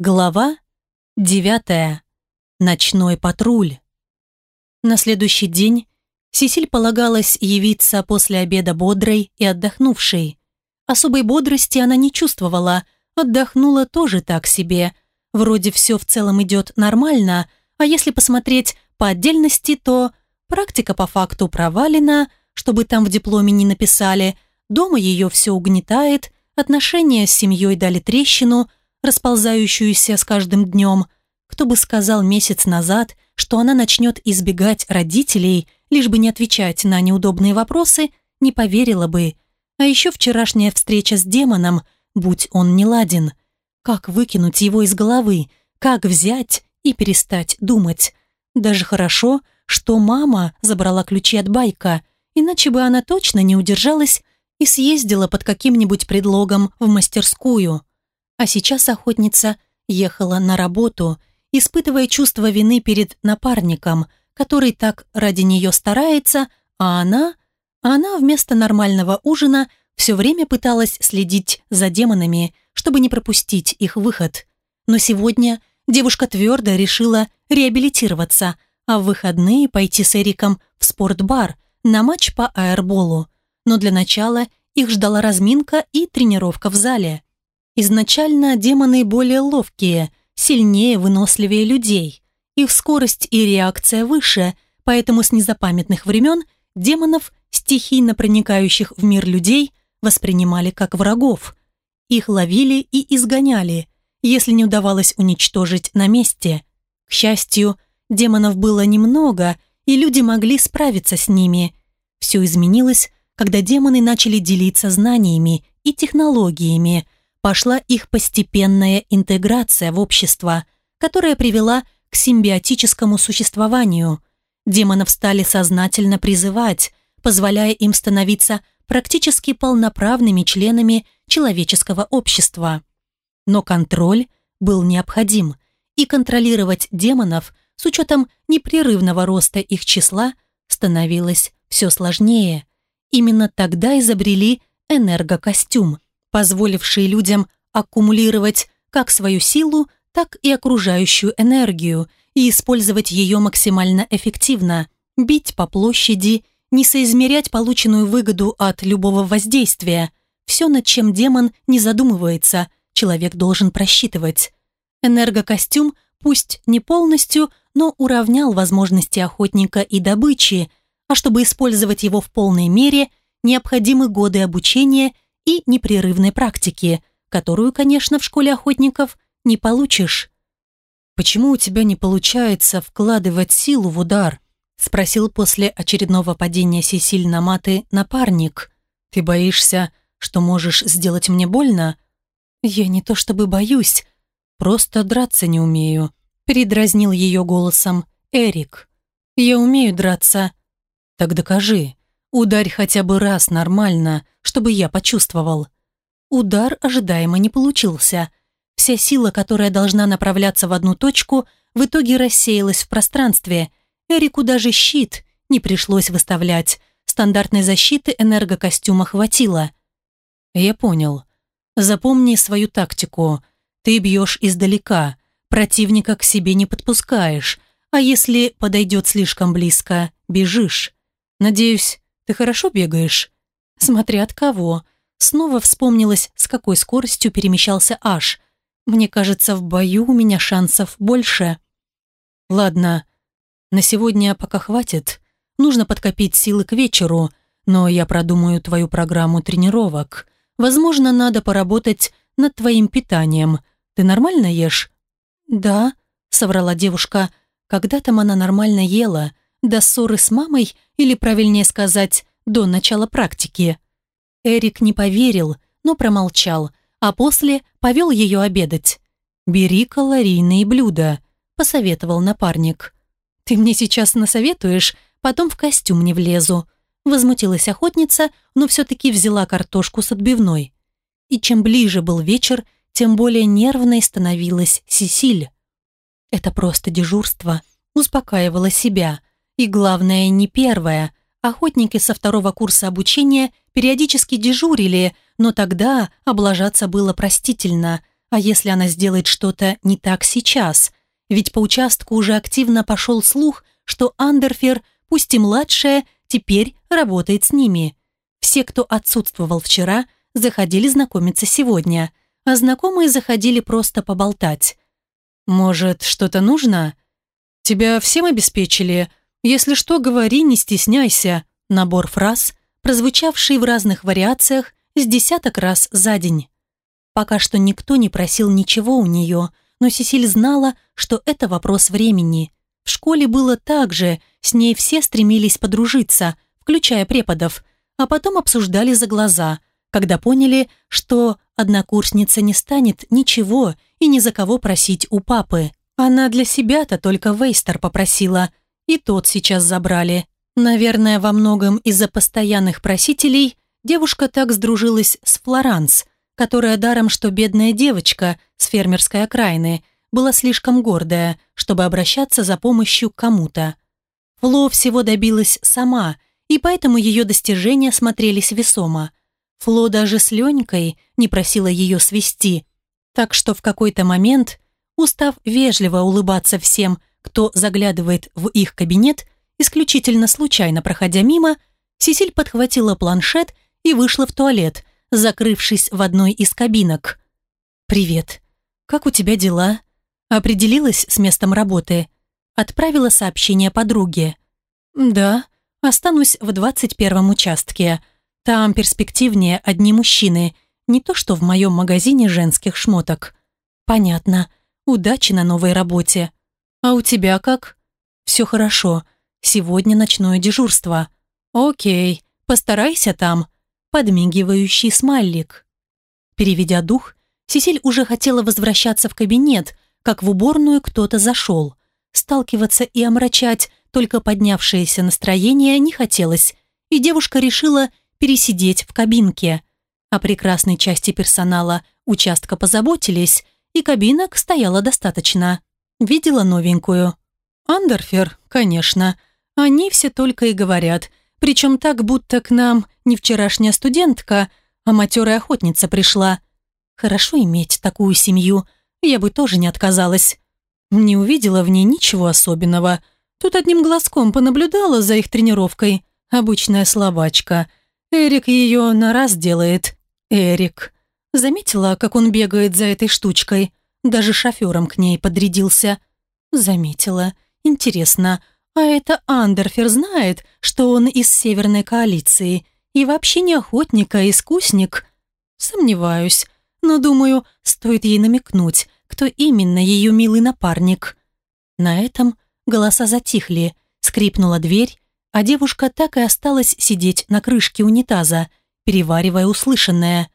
Глава девятая. Ночной патруль. На следующий день Сесиль полагалось явиться после обеда бодрой и отдохнувшей. Особой бодрости она не чувствовала, отдохнула тоже так себе. Вроде все в целом идет нормально, а если посмотреть по отдельности, то практика по факту провалена, чтобы там в дипломе не написали, дома ее все угнетает, отношения с семьей дали трещину – расползающуюся с каждым днем. Кто бы сказал месяц назад, что она начнет избегать родителей, лишь бы не отвечать на неудобные вопросы, не поверила бы. А еще вчерашняя встреча с демоном, будь он не ладен. Как выкинуть его из головы, как взять и перестать думать. Даже хорошо, что мама забрала ключи от байка, иначе бы она точно не удержалась и съездила под каким-нибудь предлогом в мастерскую. А сейчас охотница ехала на работу, испытывая чувство вины перед напарником, который так ради нее старается, а она... Она вместо нормального ужина все время пыталась следить за демонами, чтобы не пропустить их выход. Но сегодня девушка твердо решила реабилитироваться, а в выходные пойти с Эриком в спортбар на матч по аэрболу. Но для начала их ждала разминка и тренировка в зале. Изначально демоны более ловкие, сильнее, выносливее людей. Их скорость и реакция выше, поэтому с незапамятных времен демонов, стихийно проникающих в мир людей, воспринимали как врагов. Их ловили и изгоняли, если не удавалось уничтожить на месте. К счастью, демонов было немного, и люди могли справиться с ними. Все изменилось, когда демоны начали делиться знаниями и технологиями, пошла их постепенная интеграция в общество, которая привела к симбиотическому существованию. Демонов стали сознательно призывать, позволяя им становиться практически полноправными членами человеческого общества. Но контроль был необходим, и контролировать демонов с учетом непрерывного роста их числа становилось все сложнее. Именно тогда изобрели энергокостюм, позволившие людям аккумулировать как свою силу, так и окружающую энергию и использовать ее максимально эффективно, бить по площади, не соизмерять полученную выгоду от любого воздействия. Все, над чем демон не задумывается, человек должен просчитывать. Энергокостюм, пусть не полностью, но уравнял возможности охотника и добычи, а чтобы использовать его в полной мере, необходимы годы обучения и непрерывной практики, которую, конечно, в школе охотников не получишь. «Почему у тебя не получается вкладывать силу в удар?» спросил после очередного падения Сесиль на маты напарник. «Ты боишься, что можешь сделать мне больно?» «Я не то чтобы боюсь, просто драться не умею», передразнил ее голосом Эрик. «Я умею драться». «Так докажи. Ударь хотя бы раз нормально, чтобы я почувствовал. Удар ожидаемо не получился. Вся сила, которая должна направляться в одну точку, в итоге рассеялась в пространстве. Эрику даже щит не пришлось выставлять. Стандартной защиты энергокостюма хватило. Я понял. Запомни свою тактику. Ты бьешь издалека, противника к себе не подпускаешь, а если подойдет слишком близко, бежишь. Надеюсь, ты хорошо бегаешь?» «Смотря от кого». Снова вспомнилось, с какой скоростью перемещался Аш. «Мне кажется, в бою у меня шансов больше». «Ладно, на сегодня пока хватит. Нужно подкопить силы к вечеру, но я продумаю твою программу тренировок. Возможно, надо поработать над твоим питанием. Ты нормально ешь?» «Да», — соврала девушка. «Когда там она нормально ела?» До ссоры с мамой, или правильнее сказать, до начала практики. Эрик не поверил, но промолчал, а после повел ее обедать. «Бери калорийные блюда», – посоветовал напарник. «Ты мне сейчас насоветуешь, потом в костюм не влезу», – возмутилась охотница, но все-таки взяла картошку с отбивной. И чем ближе был вечер, тем более нервной становилась Сесиль. «Это просто дежурство», – успокаивала себя – и главное, не первое. Охотники со второго курса обучения периодически дежурили, но тогда облажаться было простительно, А если она сделает что-то не так сейчас? Ведь по участку уже активно пошел слух, что Андерфер, пусть и младшая, теперь работает с ними. Все, кто отсутствовал вчера, заходили знакомиться сегодня, а знакомые заходили просто поболтать. «Может, что-то нужно?» «Тебя всем обеспечили? Если что, говори, не стесняйся». Набор фраз, прозвучавший в разных вариациях, с десяток раз за день. Пока что никто не просил ничего у нее, но Сесиль знала, что это вопрос времени. В школе было так же, с ней все стремились подружиться, включая преподов, а потом обсуждали за глаза, когда поняли, что однокурсница не станет ничего и ни за кого просить у папы. Она для себя-то только Вейстер попросила, и тот сейчас забрали. Наверное, во многом из-за постоянных просителей девушка так сдружилась с Флоранс – которая даром, что бедная девочка с фермерской окраины, была слишком гордая, чтобы обращаться за помощью кому-то. Фло всего добилась сама, и поэтому ее достижения смотрелись весомо. Фло даже с Ленькой не просила ее свести, так что в какой-то момент, устав вежливо улыбаться всем, кто заглядывает в их кабинет, исключительно случайно проходя мимо, Сесиль подхватила планшет и вышла в туалет – закрывшись в одной из кабинок. «Привет. Как у тебя дела?» Определилась с местом работы. Отправила сообщение подруге. «Да, останусь в двадцать первом участке. Там перспективнее одни мужчины, не то что в моем магазине женских шмоток». «Понятно. Удачи на новой работе. А у тебя как?» «Все хорошо. Сегодня ночное дежурство». «Окей, постарайся там», подмигивающий смайлик. Переведя дух, Сесиль уже хотела возвращаться в кабинет, как в уборную кто-то зашел. Сталкиваться и омрачать только поднявшееся настроение не хотелось, и девушка решила пересидеть в кабинке. О прекрасной части персонала участка позаботились, и кабинок стояло достаточно. Видела новенькую. Андерфер, конечно. Они все только и говорят – причем так, будто к нам не вчерашняя студентка, а матерая охотница пришла. Хорошо иметь такую семью, я бы тоже не отказалась. Не увидела в ней ничего особенного. Тут одним глазком понаблюдала за их тренировкой. Обычная слабачка. Эрик ее на раз делает. Эрик. Заметила, как он бегает за этой штучкой. Даже шофером к ней подрядился. Заметила. Интересно, а это Андерфер знает, что он из Северной коалиции и вообще не охотник, а искусник? Сомневаюсь, но думаю, стоит ей намекнуть, кто именно ее милый напарник. На этом голоса затихли, скрипнула дверь, а девушка так и осталась сидеть на крышке унитаза, переваривая услышанное.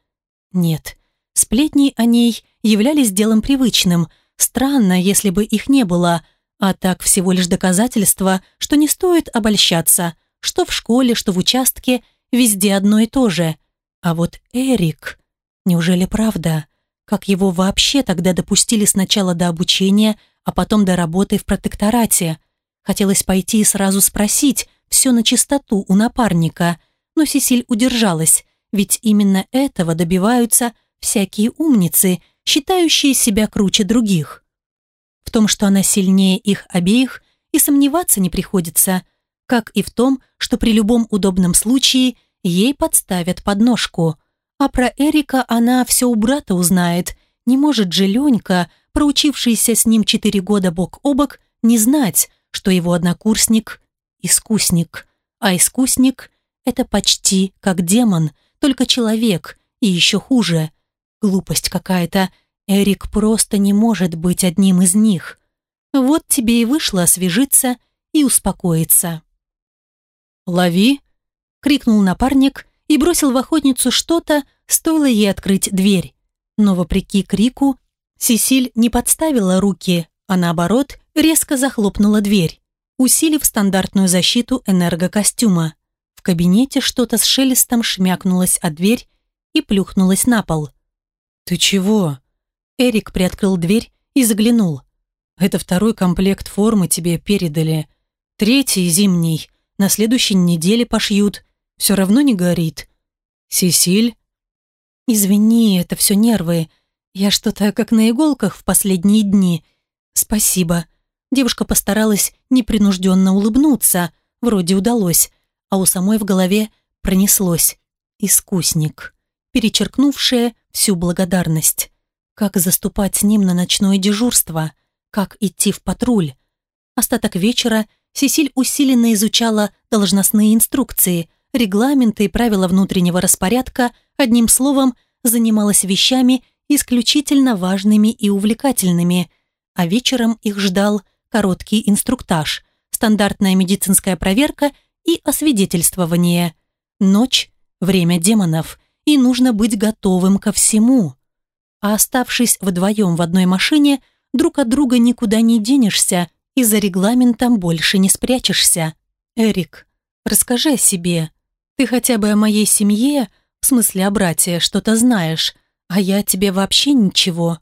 Нет, сплетни о ней являлись делом привычным, странно, если бы их не было – а так всего лишь доказательство, что не стоит обольщаться, что в школе, что в участке, везде одно и то же. А вот Эрик... Неужели правда? Как его вообще тогда допустили сначала до обучения, а потом до работы в протекторате? Хотелось пойти и сразу спросить, все на чистоту у напарника, но Сесиль удержалась, ведь именно этого добиваются всякие умницы, считающие себя круче других. В том, что она сильнее их обеих, и сомневаться не приходится, как и в том, что при любом удобном случае ей подставят подножку. А про Эрика она все у брата узнает. Не может же Ленька, проучившийся с ним четыре года бок о бок, не знать, что его однокурсник – искусник. А искусник – это почти как демон, только человек, и еще хуже. Глупость какая-то – Эрик просто не может быть одним из них. Вот тебе и вышло освежиться и успокоиться. «Лови!» — крикнул напарник и бросил в охотницу что-то, стоило ей открыть дверь. Но вопреки крику, Сесиль не подставила руки, а наоборот резко захлопнула дверь, усилив стандартную защиту энергокостюма. В кабинете что-то с шелестом шмякнулось от дверь и плюхнулось на пол. «Ты чего?» Эрик приоткрыл дверь и заглянул. «Это второй комплект формы тебе передали. Третий, зимний, на следующей неделе пошьют. Все равно не горит. Сесиль?» «Извини, это все нервы. Я что-то как на иголках в последние дни. Спасибо. Девушка постаралась непринужденно улыбнуться, вроде удалось, а у самой в голове пронеслось. Искусник, перечеркнувшая всю благодарность. Как заступать с ним на ночное дежурство? Как идти в патруль? Остаток вечера Сесиль усиленно изучала должностные инструкции, регламенты и правила внутреннего распорядка, одним словом, занималась вещами исключительно важными и увлекательными, а вечером их ждал короткий инструктаж, стандартная медицинская проверка и освидетельствование. Ночь – время демонов, и нужно быть готовым ко всему. А оставшись вдвоем в одной машине, друг от друга никуда не денешься и за регламентом больше не спрячешься. Эрик, расскажи о себе. Ты хотя бы о моей семье, в смысле о брате, что-то знаешь, а я тебе вообще ничего.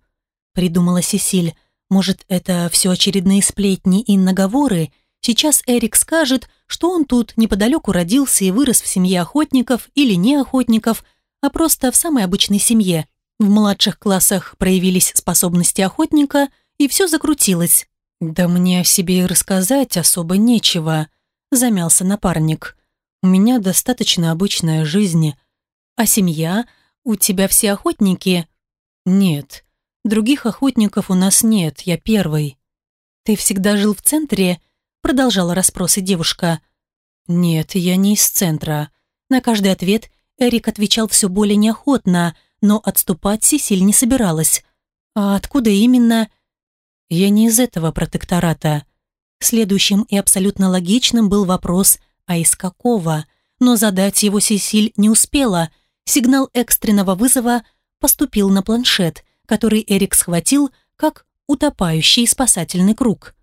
Придумала Сесиль. Может, это все очередные сплетни и наговоры? Сейчас Эрик скажет, что он тут неподалеку родился и вырос в семье охотников или не охотников, а просто в самой обычной семье. В младших классах проявились способности охотника, и все закрутилось. «Да мне о себе и рассказать особо нечего», – замялся напарник. «У меня достаточно обычная жизнь. А семья? У тебя все охотники?» «Нет, других охотников у нас нет, я первый». «Ты всегда жил в центре?» – продолжала расспросы девушка. «Нет, я не из центра». На каждый ответ Эрик отвечал все более неохотно, но отступать Сесиль не собиралась. «А откуда именно?» Я не из этого протектората. Следующим и абсолютно логичным был вопрос, а из какого? Но задать его Сесиль не успела. Сигнал экстренного вызова поступил на планшет, который Эрик схватил, как утопающий спасательный круг.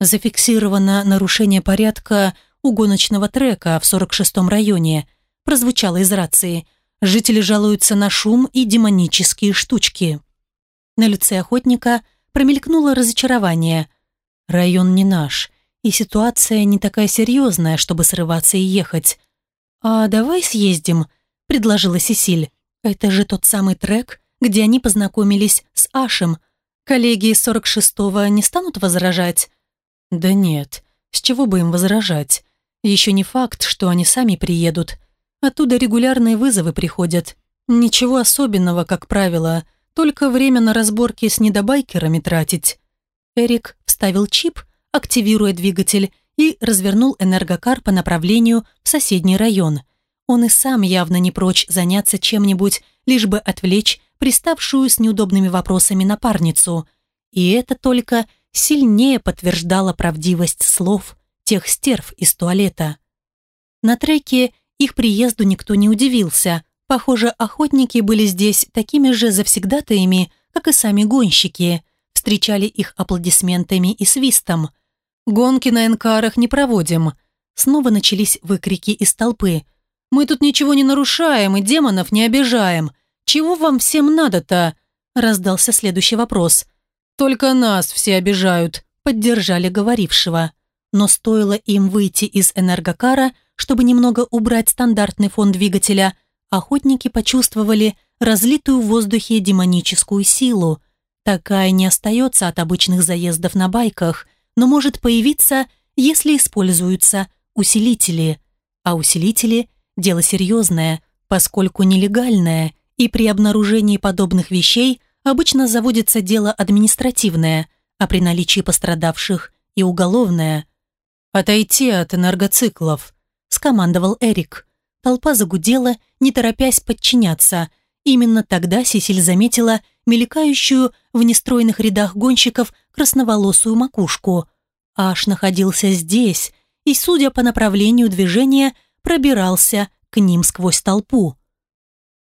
Зафиксировано нарушение порядка у гоночного трека в 46-м районе. Прозвучало из рации. Жители жалуются на шум и демонические штучки. На лице охотника промелькнуло разочарование. Район не наш, и ситуация не такая серьезная, чтобы срываться и ехать. «А давай съездим», — предложила Сесиль. «Это же тот самый трек, где они познакомились с Ашем. Коллеги из 46-го не станут возражать?» «Да нет, с чего бы им возражать? Еще не факт, что они сами приедут. Оттуда регулярные вызовы приходят. Ничего особенного, как правило, только время на разборки с недобайкерами тратить. Эрик вставил чип, активируя двигатель, и развернул энергокар по направлению в соседний район. Он и сам явно не прочь заняться чем-нибудь, лишь бы отвлечь приставшую с неудобными вопросами напарницу. И это только сильнее подтверждало правдивость слов тех стерв из туалета. На треке их приезду никто не удивился – Похоже, охотники были здесь такими же завсегдатаями, как и сами гонщики. Встречали их аплодисментами и свистом. «Гонки на энкарах не проводим». Снова начались выкрики из толпы. «Мы тут ничего не нарушаем и демонов не обижаем. Чего вам всем надо-то?» Раздался следующий вопрос. «Только нас все обижают», — поддержали говорившего. Но стоило им выйти из энергокара, чтобы немного убрать стандартный фон двигателя, охотники почувствовали разлитую в воздухе демоническую силу. Такая не остается от обычных заездов на байках, но может появиться, если используются усилители. А усилители – дело серьезное, поскольку нелегальное, и при обнаружении подобных вещей обычно заводится дело административное, а при наличии пострадавших – и уголовное. «Отойти от энергоциклов», – скомандовал Эрик – Толпа загудела, не торопясь подчиняться. Именно тогда Сесиль заметила мелькающую в нестройных рядах гонщиков красноволосую макушку. Аш находился здесь и, судя по направлению движения, пробирался к ним сквозь толпу.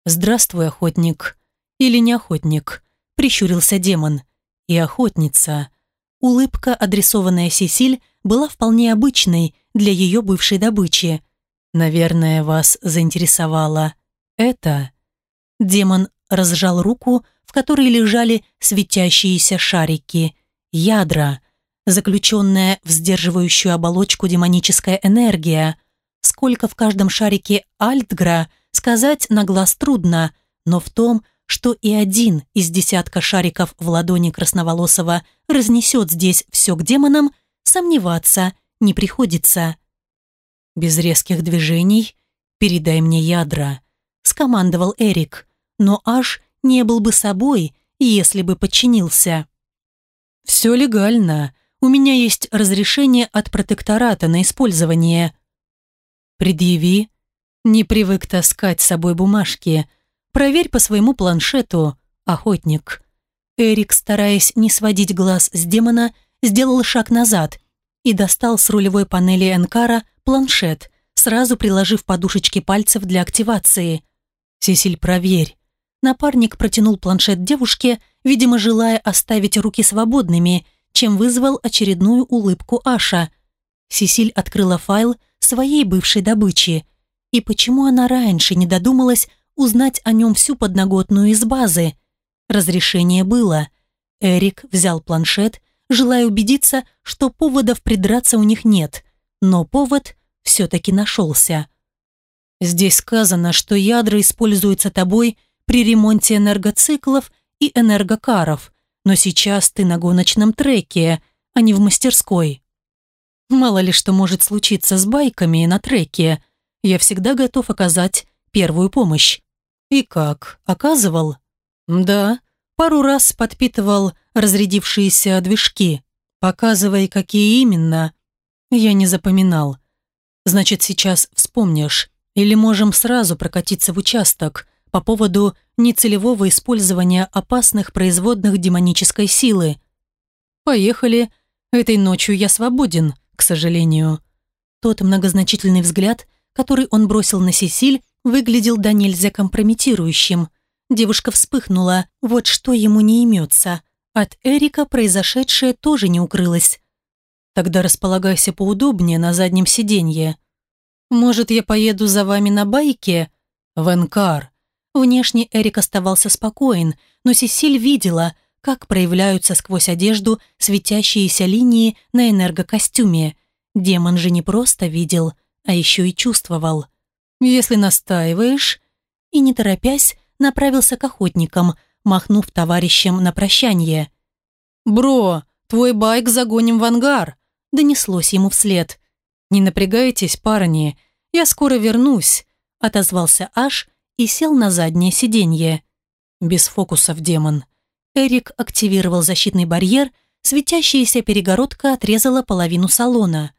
«Здравствуй, охотник. Или не охотник», — прищурился демон. «И охотница». Улыбка, адресованная Сесиль, была вполне обычной для ее бывшей добычи. Наверное, вас заинтересовало это. Демон разжал руку, в которой лежали светящиеся шарики, ядра, заключенная в сдерживающую оболочку демоническая энергия. Сколько в каждом шарике альтгра, сказать на глаз трудно, но в том, что и один из десятка шариков в ладони Красноволосого разнесет здесь все к демонам, сомневаться не приходится. Без резких движений передай мне ядра, скомандовал Эрик, но аж не был бы собой, если бы подчинился. Все легально. У меня есть разрешение от протектората на использование. Предъяви. Не привык таскать с собой бумажки. Проверь по своему планшету, охотник. Эрик, стараясь не сводить глаз с демона, сделал шаг назад и достал с рулевой панели Энкара планшет, сразу приложив подушечки пальцев для активации. «Сесиль, проверь». Напарник протянул планшет девушке, видимо, желая оставить руки свободными, чем вызвал очередную улыбку Аша. Сесиль открыла файл своей бывшей добычи. И почему она раньше не додумалась узнать о нем всю подноготную из базы? Разрешение было. Эрик взял планшет, желая убедиться, что поводов придраться у них нет, но повод все-таки нашелся. Здесь сказано, что ядра используются тобой при ремонте энергоциклов и энергокаров, но сейчас ты на гоночном треке, а не в мастерской. Мало ли что может случиться с байками на треке. Я всегда готов оказать первую помощь. И как, оказывал? Да, пару раз подпитывал разрядившиеся движки. Показывай, какие именно. Я не запоминал. Значит, сейчас вспомнишь. Или можем сразу прокатиться в участок по поводу нецелевого использования опасных производных демонической силы. Поехали. Этой ночью я свободен к сожалению. Тот многозначительный взгляд, который он бросил на Сесиль, выглядел до нельзя компрометирующим. Девушка вспыхнула, вот что ему не имется. От Эрика произошедшее тоже не укрылось. «Тогда располагайся поудобнее на заднем сиденье. Может, я поеду за вами на байке?» «В Энкар». Внешне Эрик оставался спокоен, но Сесиль видела, как проявляются сквозь одежду светящиеся линии на энергокостюме. Демон же не просто видел, а еще и чувствовал. «Если настаиваешь...» И, не торопясь, направился к охотникам, махнув товарищем на прощание. «Бро, твой байк загоним в ангар!» донеслось ему вслед. «Не напрягайтесь, парни, я скоро вернусь», отозвался Аш и сел на заднее сиденье. Без фокусов, демон. Эрик активировал защитный барьер, светящаяся перегородка отрезала половину салона.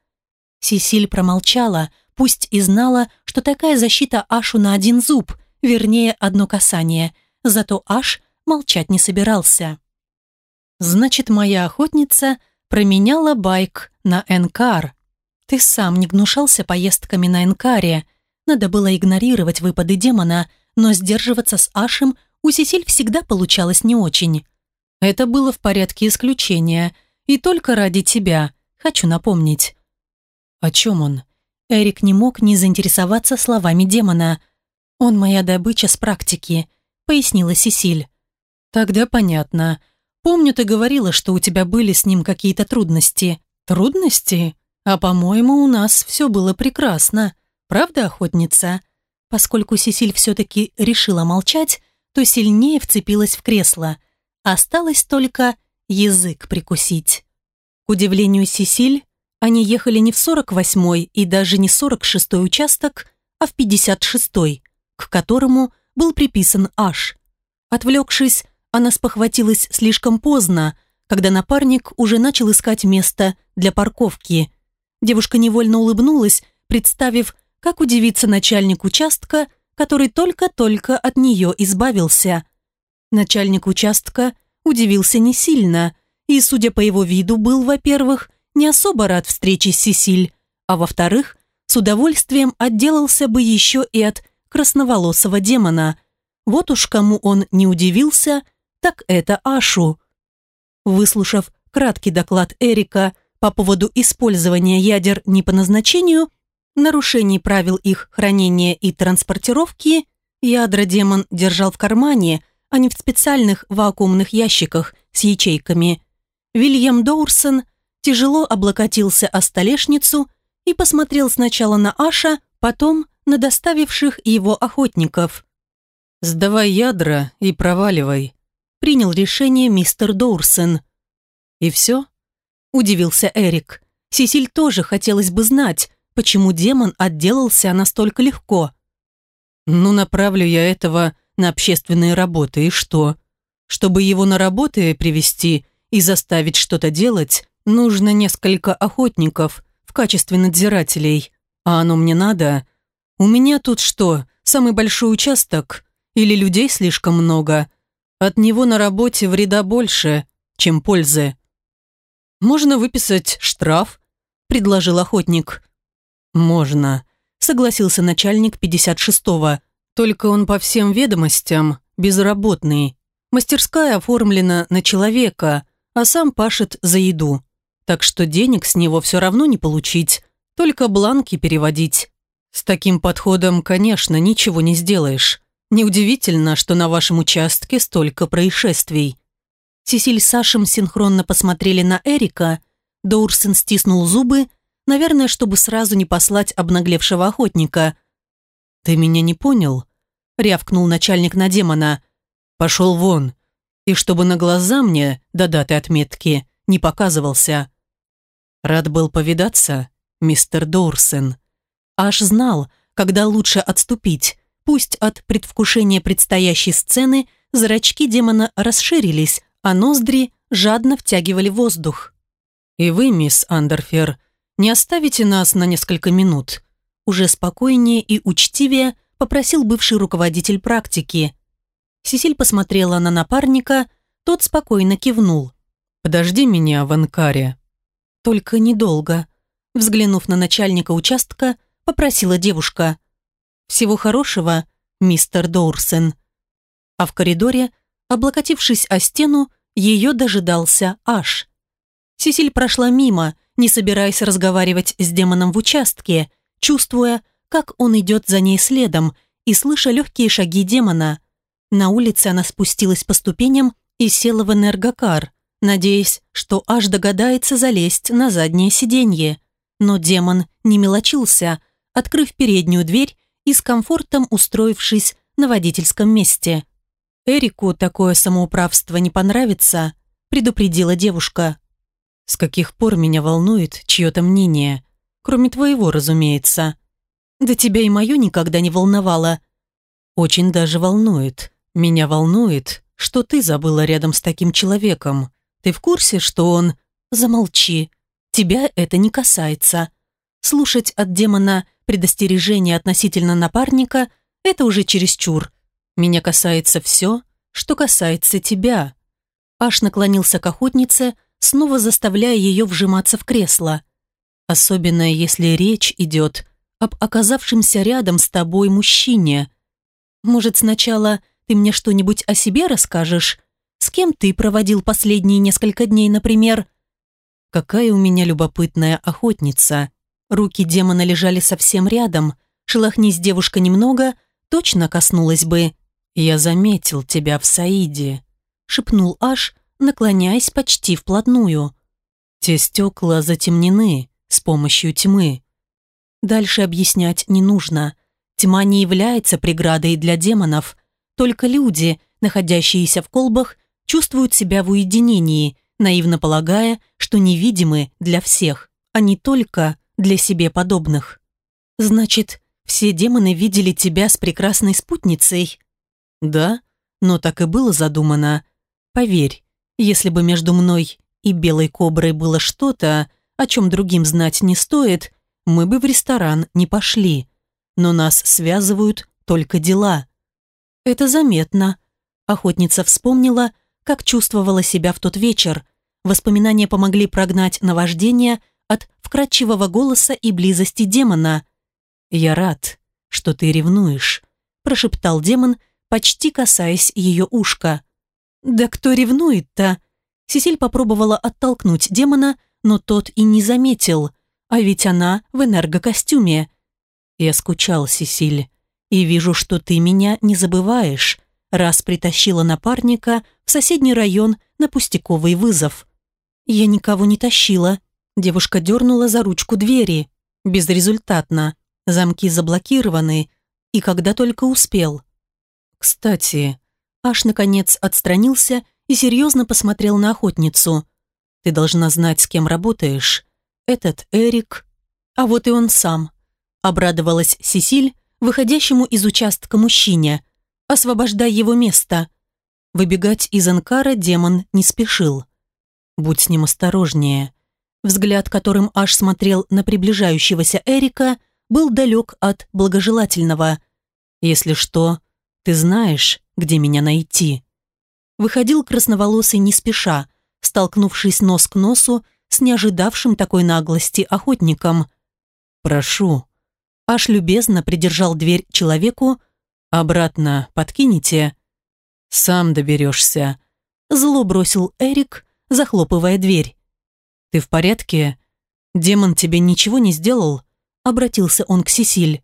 Сесиль промолчала, пусть и знала, что такая защита Ашу на один зуб, вернее, одно касание, зато Аш молчать не собирался. «Значит, моя охотница променяла байк на Энкар. Ты сам не гнушался поездками на Энкаре. Надо было игнорировать выпады демона, но сдерживаться с Ашем у Сесиль всегда получалось не очень. Это было в порядке исключения, и только ради тебя, хочу напомнить. О чем он? Эрик не мог не заинтересоваться словами демона. «Он моя добыча с практики», — пояснила Сесиль. «Тогда понятно. Помню, ты говорила, что у тебя были с ним какие-то трудности». «Трудности? А, по-моему, у нас все было прекрасно. Правда, охотница?» Поскольку Сесиль все-таки решила молчать, то сильнее вцепилась в кресло. Осталось только язык прикусить. К удивлению Сесиль, они ехали не в 48-й и даже не 46-й участок, а в 56-й, к которому был приписан Аш. Отвлекшись, она спохватилась слишком поздно, когда напарник уже начал искать место для парковки. Девушка невольно улыбнулась, представив, как удивится начальник участка, который только-только от нее избавился. Начальник участка удивился не сильно и, судя по его виду, был, во-первых, не особо рад встрече с Сесиль, а во-вторых, с удовольствием отделался бы еще и от красноволосого демона. Вот уж кому он не удивился, так это Ашу. Выслушав краткий доклад Эрика по поводу использования ядер не по назначению, нарушений правил их хранения и транспортировки, ядра демон держал в кармане, а не в специальных вакуумных ящиках с ячейками. Вильям Доурсон тяжело облокотился о столешницу и посмотрел сначала на Аша, потом на доставивших его охотников. «Сдавай ядра и проваливай», — принял решение мистер Доурсон. «И все?» — удивился Эрик. Сесиль тоже хотелось бы знать, почему демон отделался настолько легко. «Ну, направлю я этого на общественные работы, и что? Чтобы его на работы привести и заставить что-то делать, нужно несколько охотников в качестве надзирателей. А оно мне надо? У меня тут что, самый большой участок? Или людей слишком много? От него на работе вреда больше, чем пользы. «Можно выписать штраф?» – предложил охотник. «Можно», – согласился начальник 56-го. «Только он по всем ведомостям безработный. Мастерская оформлена на человека, а сам пашет за еду. Так что денег с него все равно не получить, только бланки переводить. С таким подходом, конечно, ничего не сделаешь. Неудивительно, что на вашем участке столько происшествий. Сесиль с Сашем синхронно посмотрели на Эрика. Доурсен стиснул зубы, наверное, чтобы сразу не послать обнаглевшего охотника. «Ты меня не понял?» — рявкнул начальник на демона. «Пошел вон, и чтобы на глаза мне до даты отметки не показывался». Рад был повидаться, мистер Доурсен. Аж знал, когда лучше отступить. Пусть от предвкушения предстоящей сцены зрачки демона расширились, а ноздри жадно втягивали воздух. «И вы, мисс Андерфер, не оставите нас на несколько минут?» Уже спокойнее и учтивее попросил бывший руководитель практики. Сесиль посмотрела на напарника, тот спокойно кивнул. «Подожди меня в анкаре». «Только недолго», взглянув на начальника участка, попросила девушка. «Всего хорошего, мистер Доурсен». А в коридоре, облокотившись о стену, ее дожидался Аш. Сесиль прошла мимо, не собираясь разговаривать с демоном в участке, чувствуя, как он идет за ней следом и слыша легкие шаги демона. На улице она спустилась по ступеням и села в энергокар, надеясь, что Аш догадается залезть на заднее сиденье. Но демон не мелочился, открыв переднюю дверь и с комфортом устроившись на водительском месте. «Эрику такое самоуправство не понравится», предупредила девушка. «С каких пор меня волнует чье-то мнение? Кроме твоего, разумеется». «Да тебя и мое никогда не волновало». «Очень даже волнует. Меня волнует, что ты забыла рядом с таким человеком. Ты в курсе, что он...» «Замолчи. Тебя это не касается». Слушать от демона предостережение относительно напарника – это уже чересчур. Меня касается все, что касается тебя». Аш наклонился к охотнице, снова заставляя ее вжиматься в кресло. «Особенно, если речь идет об оказавшемся рядом с тобой мужчине. Может, сначала ты мне что-нибудь о себе расскажешь? С кем ты проводил последние несколько дней, например?» «Какая у меня любопытная охотница!» Руки демона лежали совсем рядом. Шелохнись девушка немного, точно коснулась бы. «Я заметил тебя в Саиде», — шепнул Аш, наклоняясь почти вплотную. «Те стекла затемнены с помощью тьмы». Дальше объяснять не нужно. Тьма не является преградой для демонов. Только люди, находящиеся в колбах, чувствуют себя в уединении, наивно полагая, что невидимы для всех, а не только для себе подобных. Значит, все демоны видели тебя с прекрасной спутницей?» Да, но так и было задумано. Поверь, если бы между мной и белой коброй было что-то, о чем другим знать не стоит, мы бы в ресторан не пошли. Но нас связывают только дела. Это заметно. Охотница вспомнила, как чувствовала себя в тот вечер. Воспоминания помогли прогнать наваждение от вкрадчивого голоса и близости демона. «Я рад, что ты ревнуешь», – прошептал демон, – почти касаясь ее ушка. «Да кто ревнует-то?» Сесиль попробовала оттолкнуть демона, но тот и не заметил. А ведь она в энергокостюме. «Я скучал, Сесиль, и вижу, что ты меня не забываешь», раз притащила напарника в соседний район на пустяковый вызов. «Я никого не тащила». Девушка дернула за ручку двери. Безрезультатно. Замки заблокированы. И когда только успел. Кстати, Аш наконец отстранился и серьезно посмотрел на охотницу. Ты должна знать, с кем работаешь. Этот Эрик, а вот и он сам. Обрадовалась Сесиль, выходящему из участка мужчине. Освобождай его место. Выбегать из Анкара демон не спешил. Будь с ним осторожнее. Взгляд, которым Аш смотрел на приближающегося Эрика, был далек от благожелательного. «Если что, ты знаешь, где меня найти». Выходил красноволосый не спеша, столкнувшись нос к носу с неожидавшим такой наглости охотником. «Прошу». Аш любезно придержал дверь человеку, «Обратно подкинете?» «Сам доберешься», – зло бросил Эрик, захлопывая дверь. «Ты в порядке? Демон тебе ничего не сделал?» – обратился он к Сесиль.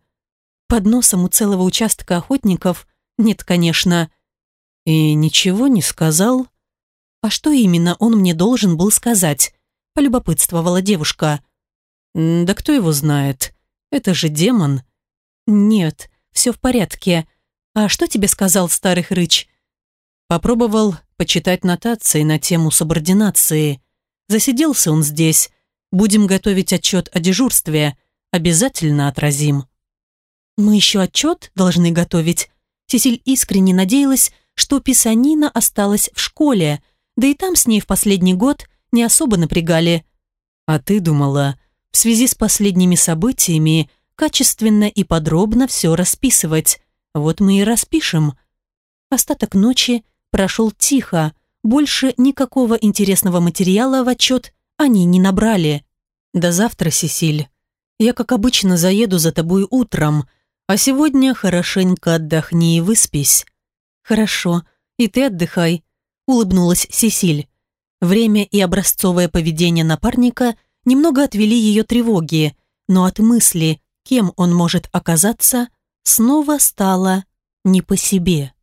«Под носом у целого участка охотников? Нет, конечно». «И ничего не сказал?» «А что именно он мне должен был сказать?» – полюбопытствовала девушка. «Да кто его знает? Это же демон». «Нет, все в порядке. А что тебе сказал старый хрыч?» Попробовал почитать нотации на тему субординации. Засиделся он здесь. Будем готовить отчет о дежурстве. Обязательно отразим. Мы еще отчет должны готовить. Сесиль искренне надеялась, что писанина осталась в школе, да и там с ней в последний год не особо напрягали. А ты думала, в связи с последними событиями качественно и подробно все расписывать. Вот мы и распишем. Остаток ночи прошел тихо, больше никакого интересного материала в отчет они не набрали. До завтра, Сесиль. Я, как обычно, заеду за тобой утром, а сегодня хорошенько отдохни и выспись. Хорошо, и ты отдыхай, улыбнулась Сесиль. Время и образцовое поведение напарника немного отвели ее тревоги, но от мысли, кем он может оказаться, снова стало не по себе.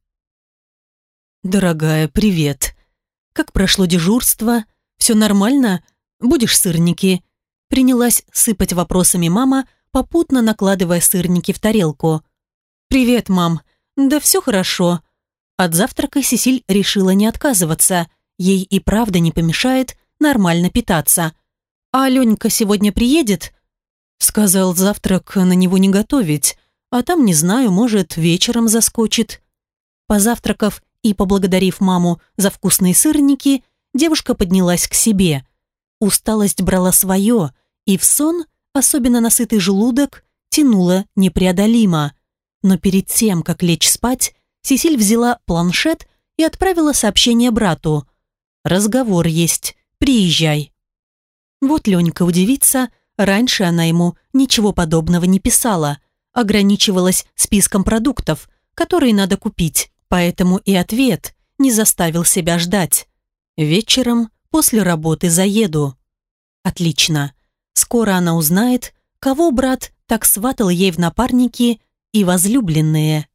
«Дорогая, привет. Как прошло дежурство? Все нормально? Будешь сырники?» Принялась сыпать вопросами мама, попутно накладывая сырники в тарелку. «Привет, мам. Да все хорошо». От завтрака Сесиль решила не отказываться. Ей и правда не помешает нормально питаться. «А Аленька сегодня приедет?» Сказал завтрак на него не готовить, а там, не знаю, может, вечером заскочит. Позавтракав и поблагодарив маму за вкусные сырники, девушка поднялась к себе. Усталость брала свое, и в сон, особенно насытый желудок, тянула непреодолимо. Но перед тем, как лечь спать, Сесиль взяла планшет и отправила сообщение брату. «Разговор есть, приезжай». Вот Ленька удивится, раньше она ему ничего подобного не писала, ограничивалась списком продуктов, которые надо купить. Поэтому и ответ не заставил себя ждать. Вечером после работы заеду. Отлично. Скоро она узнает, кого брат так сватал ей в напарники и возлюбленные.